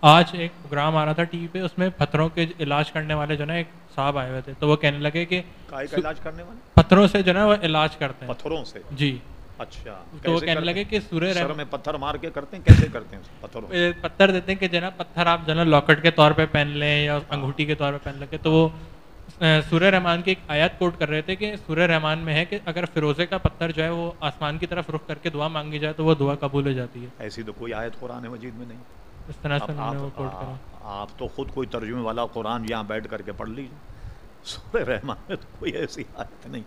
آج ایک پروگرام آ رہا تھا ٹی وی پہ اس میں پتھروں کے علاج کرنے والے جو نا ایک صاحب آئے ہوئے تھے تو وہ کہنے لگے کہ علاج کرنے والے؟ پتھروں سے جو نا وہ علاج کرتے ہیں۔ پتھروں سے؟ جی۔ اچھا تو وہ کہنے لگے؟ کہ سورہ سر رحمان میں پتھر مار کے کرتے ہیں؟ کیسے کرتے ہیں پتھروں؟ پتھر دیتے ہیں کہ جو نا پتھر آپ جو نا لاکٹ کے طور پہ پہن لیں یا انگوٹھی کے طور پہ پہن لیں۔ تو وہ سورہ رحمان کی ایک آیات کوٹ کر رہے تھے کہ سورہ رحمان میں ہے کہ اگر فیروزے کا پتھر جو ہے وہ آسمان کی طرف رخ کر کے دعا مانگی جائے تو وہ دعا قبول ہو جاتی ہے۔ ایسی تو کوئی آیت قرآن مجید میں نہیں۔ اس طرح سے انہوں نے وہ کوٹ کرا۔ آپ تو خود کوئی ترجمے والا قرآن یہاں بیٹھ کر کے پڑھ لیجیے سورہ رحمان میں تو کوئی ایسی آیت نہیں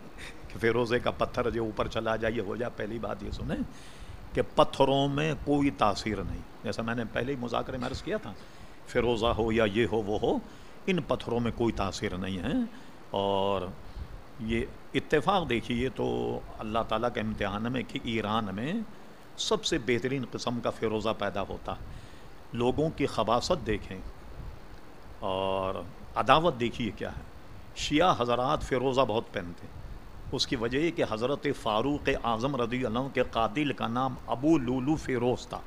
کہ فیروزے کا پتھر جو اوپر چلا جائے یہ ہو جائے۔ پہلی بات یہ سنیں کہ پتھروں میں کوئی تاثیر نہیں۔ جیسا میں نے پہلے ہی مذاکرے میں عرض کیا تھا فیروزہ ہو یا یہ ہو وہ ہو ان پتھروں میں کوئی تاثیر نہیں ہے۔ اور یہ اتفاق دیکھیے تو اللہ تعالیٰ کے امتحان میں کہ ایران میں سب سے بہترین قسم کا فیروزہ پیدا ہوتا ہے۔ لوگوں کی خباصت دیکھیں اور عداوت دیکھیے کیا ہے۔ شیعہ حضرات فیروزہ بہت پہنتے ہیں اس کی وجہ یہ کہ حضرت فاروق اعظم رضی اللہ عنہ کے قاتل کا نام ابو لولو فیروز تھا۔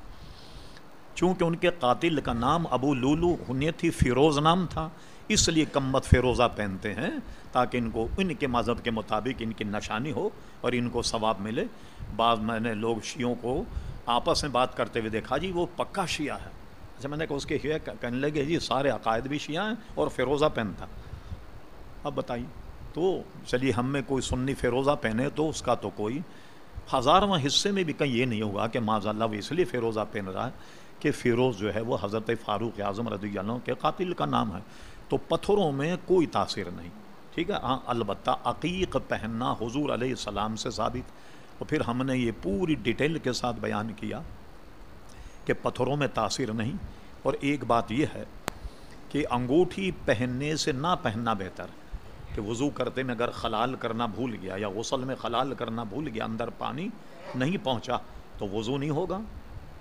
چونکہ ان کے قاتل کا نام ابو لولو ہنیتی فیروز نام تھا، اس لیے کمت فیروزہ پہنتے ہیں تاکہ ان کو، ان کے مذہب کے مطابق ان کی نشانی ہو اور ان کو ثواب ملے۔ بعض میں نے لوگ شیعوں کو آپس میں بات کرتے ہوئے دیکھا جی وہ پکا شیعہ ہے۔ اچھا میں نے کہا اس کے شیعہ کہنے لگے جی سارے عقائد بھی شیعہ ہیں اور فیروزہ پہنتا اب بتائیے، تو چلیے، ہم میں کوئی سنی فیروزہ پہنے تو اس کا تو کوئی ہزارواں حصے میں بھی کہیں یہ نہیں ہوگا کہ معذ اللہ وہ اس لیے فیروزہ پہن رہا ہے کہ فیروز جو ہے وہ حضرت فاروق اعظم رضی اللہ عنہ کے قاتل کا نام ہے۔ تو پتھروں میں کوئی تاثیر نہیں۔ ٹھیک ہے؟ ہاں البتہ عقیق پہننا حضور علیہ السلام سے ثابت۔ اور پھر ہم نے یہ پوری ڈیٹیل کے ساتھ بیان کیا۔ کہ پتھروں میں تاثیر نہیں۔ اور ایک بات یہ ہے کہ انگوٹھی پہننے سے نہ پہننا بہتر۔ کہ وضو کرتے میں اگر خلال کرنا بھول گیا یا غسل میں خلال کرنا بھول گیا، اندر پانی نہیں پہنچا تو وضو نہیں ہوگا۔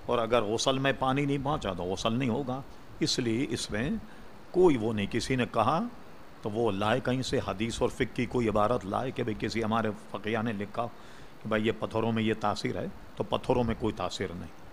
اور اگر غسل میں پانی نہیں پہنچا تو غسل نہیں ہوگا۔ اس لیے اس میں کوئی وہ نہیں، کسی نے کہا تو وہ لائے کہیں سے حدیث اور فقہ کی کوئی عبارت لائے کہ بھئی کسی ہمارے فقیہ نے لکھا کہ بھائی یہ پتھروں میں یہ تاثیر ہے تو پتھروں میں کوئی تاثیر نہیں۔